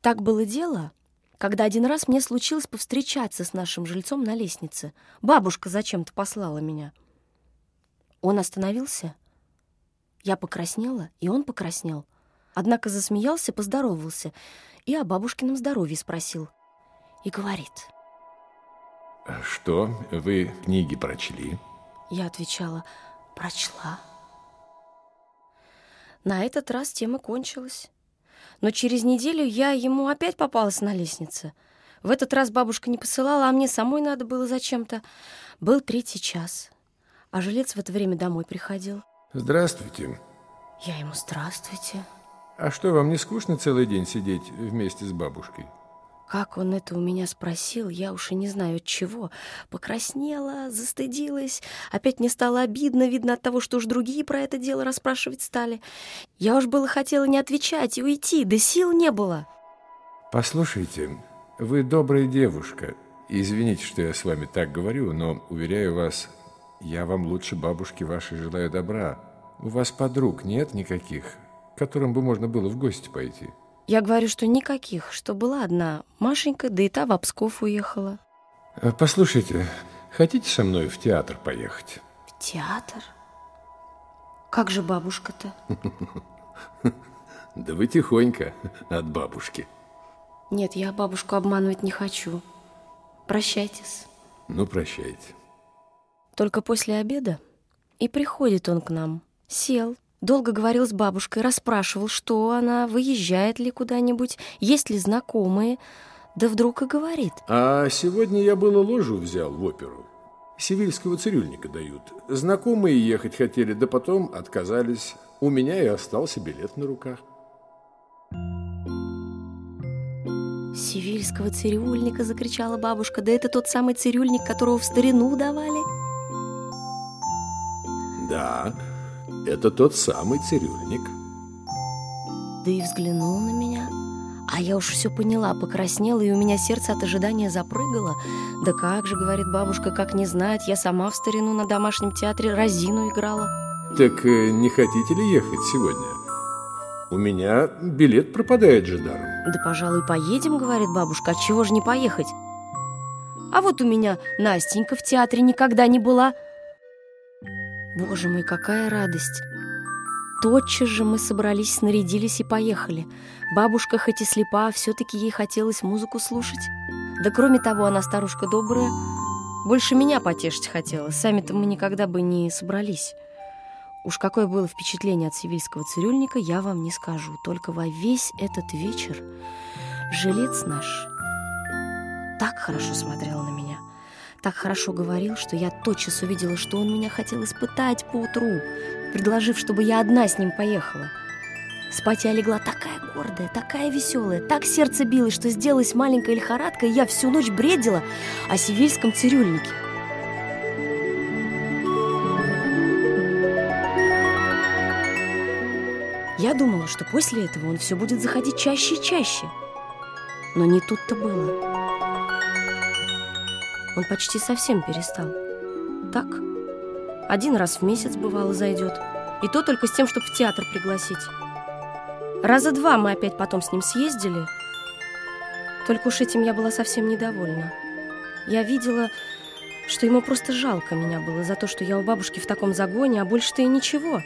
Так было дело, когда один раз мне случилось повстречаться с нашим жильцом на лестнице. Бабушка зачем-то послала меня. Он остановился, я покраснела, и он покраснел. Однако засмеялся, поздоровался и о бабушкином здоровье спросил. И говорит. «Что, вы книги прочли?» Я отвечала, прочла. На этот раз тема кончилась. Но через неделю я ему опять попалась на лестнице. В этот раз бабушка не посылала, а мне самой надо было зачем-то. Был третий час, а жилец в это время домой приходил. Здравствуйте. Я ему здравствуйте. А что, вам не скучно целый день сидеть вместе с бабушкой? Как он это у меня спросил, я уж и не знаю от чего. Покраснела, застыдилась. Опять мне стало обидно, видно от того, что уж другие про это дело расспрашивать стали. Я уж было хотела не отвечать и уйти, да сил не было. Послушайте, вы добрая девушка. Извините, что я с вами так говорю, но, уверяю вас, я вам лучше бабушки вашей желаю добра. У вас подруг нет никаких, к которым бы можно было в гости пойти? Я говорю, что никаких, что была одна Машенька, да и та в Псков уехала. Э, послушайте, хотите со мной в театр поехать? В театр? Как же бабушка-то? Да вы тихонько от бабушки. Нет, я бабушку обманывать не хочу. Прощайтесь. Ну, прощайте. Только после обеда и приходит он к нам. Сел, Долго говорил с бабушкой, расспрашивал, что она, выезжает ли куда-нибудь, есть ли знакомые. Да вдруг и говорит. А сегодня я было ложу взял в оперу. Сивильского цирюльника дают. Знакомые ехать хотели, да потом отказались. У меня и остался билет на руках. Сивильского цирюльника, закричала бабушка. Да это тот самый цирюльник, которого в старину давали? Да, это тот самый цирюльник. Да и взглянул на меня. А я уж все поняла, покраснела, и у меня сердце от ожидания запрыгало. Да как же, говорит бабушка, как не знает, я сама в старину на домашнем театре Розину играла. Так э, не хотите ли ехать сегодня? У меня билет пропадает же даром. Да, пожалуй, поедем, говорит бабушка, от чего же не поехать? А вот у меня Настенька в театре никогда не была. Боже мой, какая радость! Тотчас же мы собрались, снарядились и поехали. Бабушка, хоть и слепа, все-таки ей хотелось музыку слушать. Да кроме того, она старушка добрая, больше меня потешить хотела. Сами-то мы никогда бы не собрались. Уж какое было впечатление от сивильского цирюльника, я вам не скажу. Только во весь этот вечер жилец наш так хорошо смотрел на меня так хорошо говорил, что я тотчас увидела, что он меня хотел испытать поутру, предложив, чтобы я одна с ним поехала. Спать я легла такая гордая, такая веселая, так сердце билось, что сделалась маленькая лихорадка, и я всю ночь бредила о сивильском цирюльнике. Я думала, что после этого он все будет заходить чаще и чаще. Но не тут-то было. Он почти совсем перестал. Так, один раз в месяц, бывало, зайдет. И то только с тем, чтобы в театр пригласить. Раза два мы опять потом с ним съездили. Только уж этим я была совсем недовольна. Я видела, что ему просто жалко меня было за то, что я у бабушки в таком загоне, а больше-то и ничего.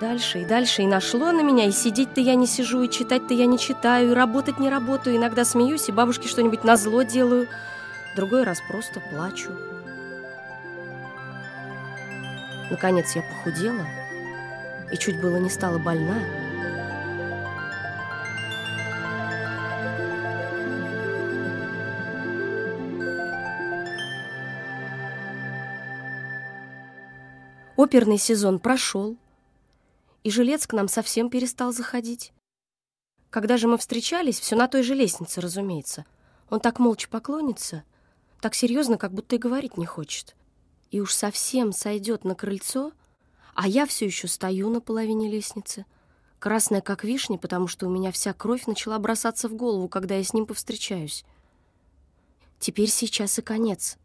Дальше и дальше и нашло на меня, и сидеть-то я не сижу, и читать-то я не читаю, и работать не работаю, иногда смеюсь, и бабушке что-нибудь назло делаю – другой раз просто плачу. Наконец я похудела и чуть было не стала больна. Оперный сезон прошел, и жилец к нам совсем перестал заходить. Когда же мы встречались, все на той же лестнице, разумеется. Он так молча поклонится — так серьезно, как будто и говорить не хочет. И уж совсем сойдет на крыльцо, а я все еще стою на половине лестницы, красная как вишня, потому что у меня вся кровь начала бросаться в голову, когда я с ним повстречаюсь. Теперь сейчас и конец.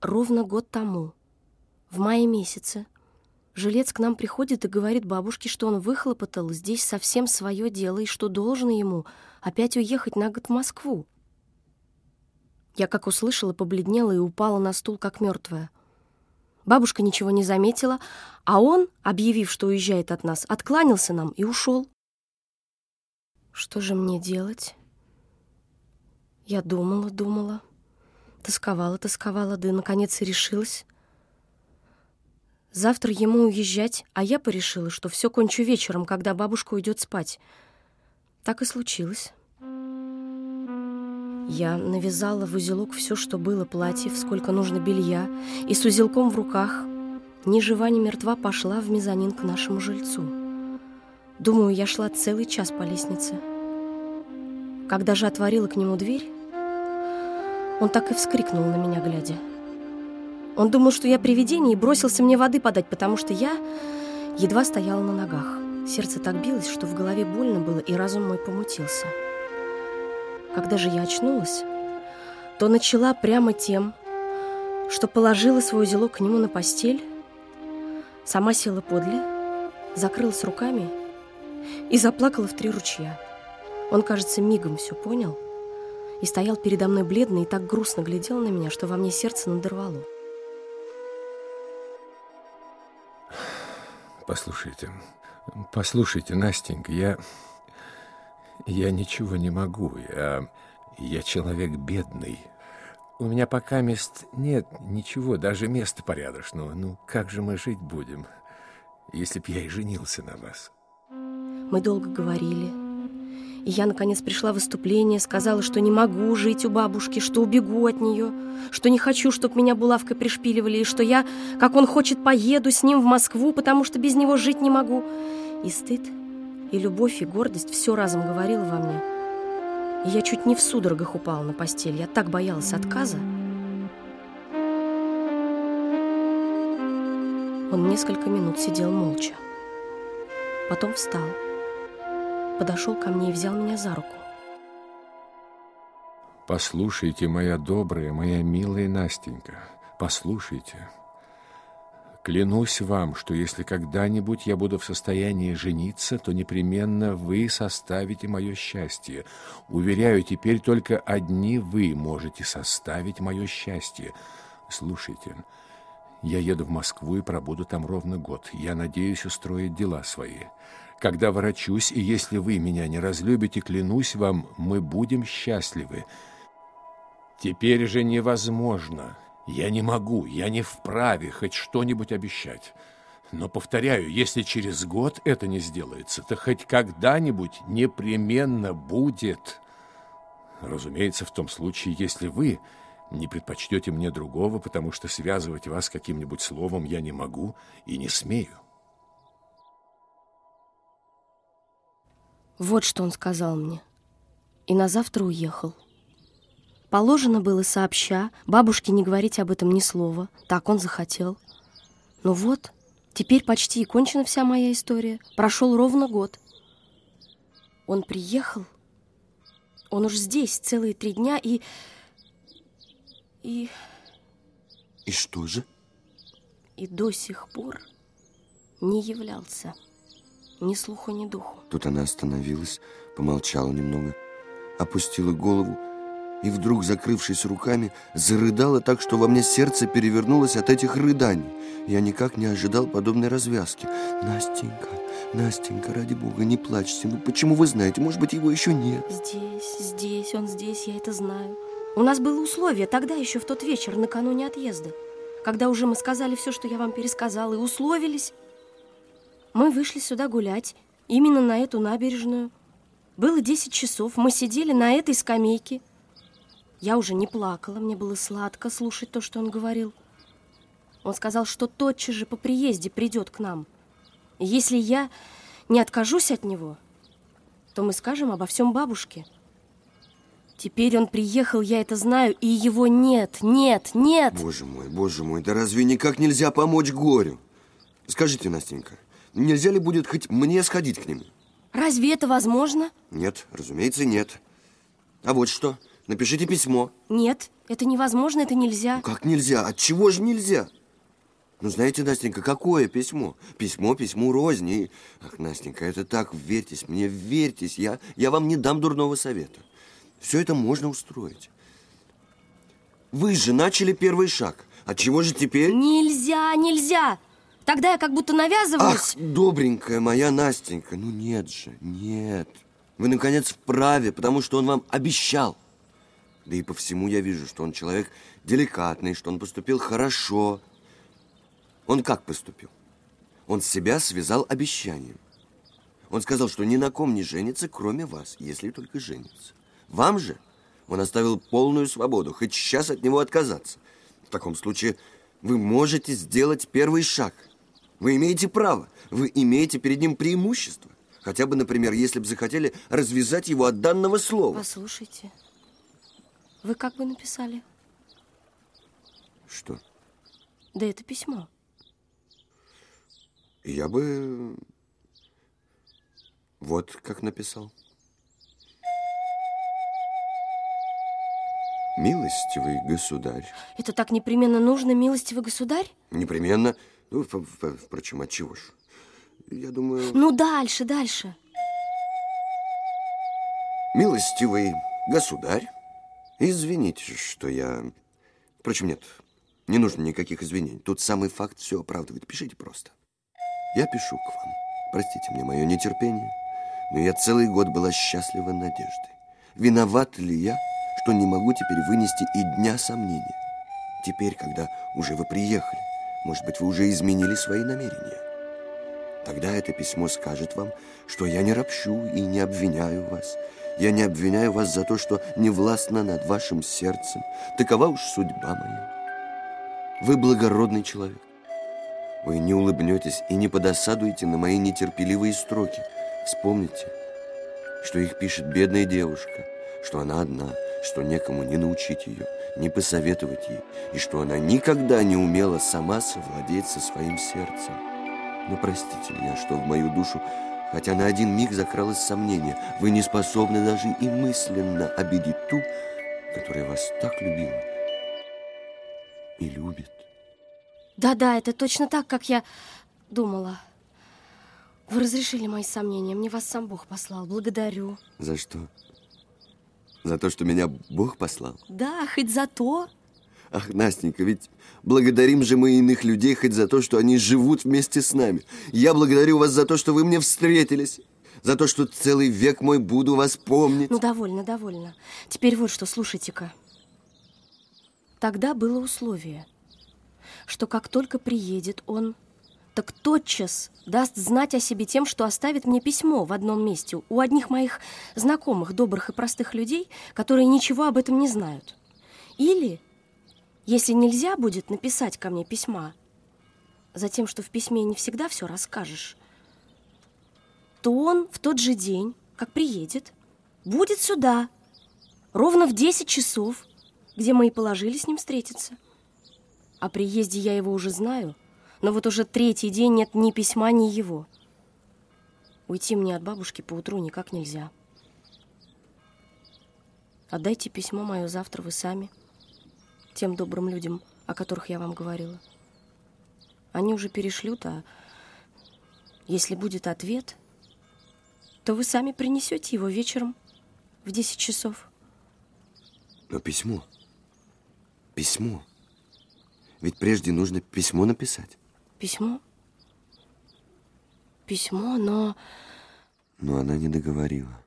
Ровно год тому, в мае месяце, Жилец к нам приходит и говорит бабушке, что он выхлопотал здесь совсем свое дело и что должен ему опять уехать на год в Москву. Я, как услышала, побледнела и упала на стул, как мертвая. Бабушка ничего не заметила, а он, объявив, что уезжает от нас, откланялся нам и ушел. Что же мне делать? Я думала, думала, тосковала, тосковала, да наконец, и решилась. Завтра ему уезжать, а я порешила, что все кончу вечером, когда бабушка уйдет спать. Так и случилось. Я навязала в узелок все, что было платьев, сколько нужно белья, и с узелком в руках, ни жива, ни мертва, пошла в мезонин к нашему жильцу. Думаю, я шла целый час по лестнице. Когда же отворила к нему дверь, он так и вскрикнул на меня, глядя. Он думал, что я привидение, и бросился мне воды подать, потому что я едва стояла на ногах. Сердце так билось, что в голове больно было, и разум мой помутился. Когда же я очнулась, то начала прямо тем, что положила свой узелок к нему на постель, сама села подле, закрылась руками и заплакала в три ручья. Он, кажется, мигом все понял и стоял передо мной бледный и так грустно глядел на меня, что во мне сердце надорвало. Послушайте, послушайте, Настенька, я... Я ничего не могу. Я, я человек бедный. У меня пока мест нет ничего, даже места порядочного. Ну, как же мы жить будем, если б я и женился на вас? Мы долго говорили. И я, наконец, пришла в выступление, сказала, что не могу жить у бабушки, что убегу от нее, что не хочу, чтобы меня булавкой пришпиливали, и что я, как он хочет, поеду с ним в Москву, потому что без него жить не могу. И стыд и любовь, и гордость все разом говорила во мне. И я чуть не в судорогах упала на постель. Я так боялась отказа. Он несколько минут сидел молча. Потом встал, подошел ко мне и взял меня за руку. Послушайте, моя добрая, моя милая Настенька, послушайте. Клянусь вам, что если когда-нибудь я буду в состоянии жениться, то непременно вы составите мое счастье. Уверяю, теперь только одни вы можете составить мое счастье. Слушайте, я еду в Москву и пробуду там ровно год. Я надеюсь устроить дела свои. Когда ворочусь, и если вы меня не разлюбите, клянусь вам, мы будем счастливы. Теперь же невозможно, я не могу, я не вправе хоть что-нибудь обещать. Но, повторяю, если через год это не сделается, то хоть когда-нибудь непременно будет. Разумеется, в том случае, если вы не предпочтете мне другого, потому что связывать вас каким-нибудь словом я не могу и не смею. Вот что он сказал мне. И на завтра уехал. Положено было сообща, бабушке не говорить об этом ни слова. Так он захотел. Ну вот, теперь почти и кончена вся моя история. Прошел ровно год. Он приехал. Он уж здесь целые три дня и... И... И что же? И до сих пор не являлся. Ни слуху, ни духу. Тут она остановилась, помолчала немного, опустила голову и вдруг, закрывшись руками, зарыдала так, что во мне сердце перевернулось от этих рыданий. Я никак не ожидал подобной развязки. «Настенька, Настенька, ради бога, не плачьте. Ну почему вы знаете? Может быть, его еще нет?» «Здесь, здесь, он здесь, я это знаю. У нас было условие тогда еще в тот вечер, накануне отъезда, когда уже мы сказали все, что я вам пересказала, и условились. Мы вышли сюда гулять, именно на эту набережную. Было десять часов, мы сидели на этой скамейке – я уже не плакала, мне было сладко слушать то, что он говорил. Он сказал, что тотчас же по приезде придет к нам. И если я не откажусь от него, то мы скажем обо всем бабушке. Теперь он приехал, я это знаю, и его нет, нет, нет. Боже мой, боже мой, да разве никак нельзя помочь горю? Скажите, Настенька, нельзя ли будет хоть мне сходить к нему? Разве это возможно? Нет, разумеется, нет. А вот что... Напишите письмо. Нет, это невозможно, это нельзя. Ну, как нельзя? От чего же нельзя? Ну, знаете, Настенька, какое письмо? Письмо, письмо розни. Ах, Настенька, это так, верьтесь мне, верьтесь. Я, я вам не дам дурного совета. Все это можно устроить. Вы же начали первый шаг. От чего же теперь? Нельзя, нельзя. Тогда я как будто навязываюсь. Ах, добренькая моя Настенька, ну нет же, нет. Вы, наконец, вправе, потому что он вам обещал. Да и по всему я вижу, что он человек деликатный, что он поступил хорошо. Он как поступил? Он себя связал обещанием. Он сказал, что ни на ком не женится, кроме вас, если только женится. Вам же он оставил полную свободу, хоть сейчас от него отказаться. В таком случае вы можете сделать первый шаг. Вы имеете право, вы имеете перед ним преимущество. Хотя бы, например, если бы захотели развязать его от данного слова. Послушайте, вы как бы написали? Что? Да это письмо. Я бы вот как написал. Милостивый государь. Это так непременно нужно, милостивый государь? Непременно. Ну, впрочем, от чего ж? Я думаю... Ну, дальше, дальше. Милостивый государь, извините, что я... Впрочем, нет, не нужно никаких извинений. Тут самый факт все оправдывает. Пишите просто. Я пишу к вам. Простите мне мое нетерпение, но я целый год была счастлива надеждой. Виноват ли я, что не могу теперь вынести и дня сомнения? Теперь, когда уже вы приехали, может быть, вы уже изменили свои намерения? Тогда это письмо скажет вам, что я не ропщу и не обвиняю вас. Я не обвиняю вас за то, что не властно над вашим сердцем. Такова уж судьба моя. Вы благородный человек. Вы не улыбнетесь и не подосадуете на мои нетерпеливые строки. Вспомните, что их пишет бедная девушка, что она одна, что некому не научить ее, не посоветовать ей, и что она никогда не умела сама совладеть со своим сердцем. Но простите меня, что в мою душу, хотя на один миг закралось сомнение, вы не способны даже и мысленно обидеть ту, которая вас так любила и любит. Да-да, это точно так, как я думала. Вы разрешили мои сомнения. Мне вас сам Бог послал. Благодарю. За что? За то, что меня Бог послал? Да, хоть за то. Ах, Настенька, ведь благодарим же мы иных людей хоть за то, что они живут вместе с нами. Я благодарю вас за то, что вы мне встретились. За то, что целый век мой буду вас помнить. Ну, довольно, довольно. Теперь вот что, слушайте-ка. Тогда было условие – что как только приедет он, так тотчас даст знать о себе тем, что оставит мне письмо в одном месте у одних моих знакомых, добрых и простых людей, которые ничего об этом не знают. Или, если нельзя будет написать ко мне письма, за тем, что в письме не всегда все расскажешь, то он в тот же день, как приедет, будет сюда, ровно в 10 часов, где мы и положили с ним встретиться. О приезде я его уже знаю, но вот уже третий день нет ни письма, ни его. Уйти мне от бабушки поутру никак нельзя. Отдайте письмо мое завтра вы сами, тем добрым людям, о которых я вам говорила. Они уже перешлют, а если будет ответ, то вы сами принесете его вечером в 10 часов. Но письмо, письмо... Ведь прежде нужно письмо написать. Письмо? Письмо, но... Но она не договорила.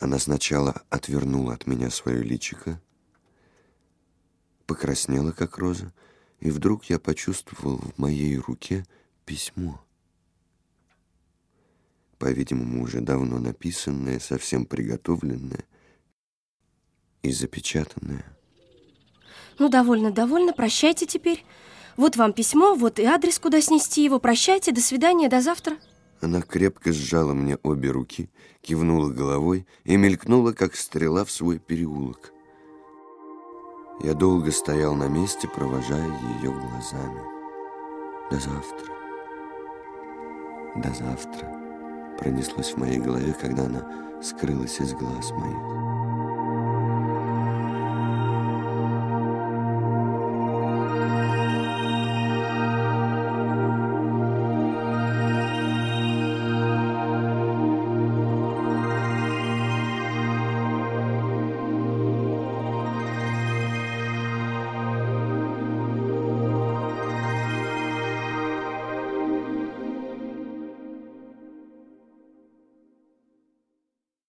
Она сначала отвернула от меня свое личико, покраснела, как роза, и вдруг я почувствовал в моей руке письмо. По-видимому, уже давно написанное, совсем приготовленное и запечатанное. Ну, довольно, довольно, прощайте теперь. Вот вам письмо, вот и адрес, куда снести его. Прощайте, до свидания, до завтра. Она крепко сжала мне обе руки, кивнула головой и мелькнула, как стрела в свой переулок. Я долго стоял на месте, провожая ее глазами. До завтра. До завтра. Пронеслось в моей голове, когда она скрылась из глаз моих.